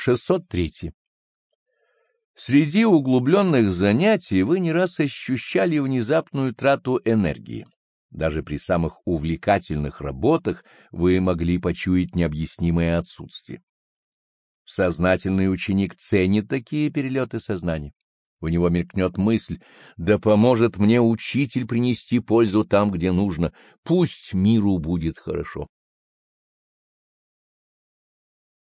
603. Среди углубленных занятий вы не раз ощущали внезапную трату энергии. Даже при самых увлекательных работах вы могли почуять необъяснимое отсутствие. Сознательный ученик ценит такие перелеты сознания. У него мелькнет мысль, да поможет мне учитель принести пользу там, где нужно, пусть миру будет хорошо.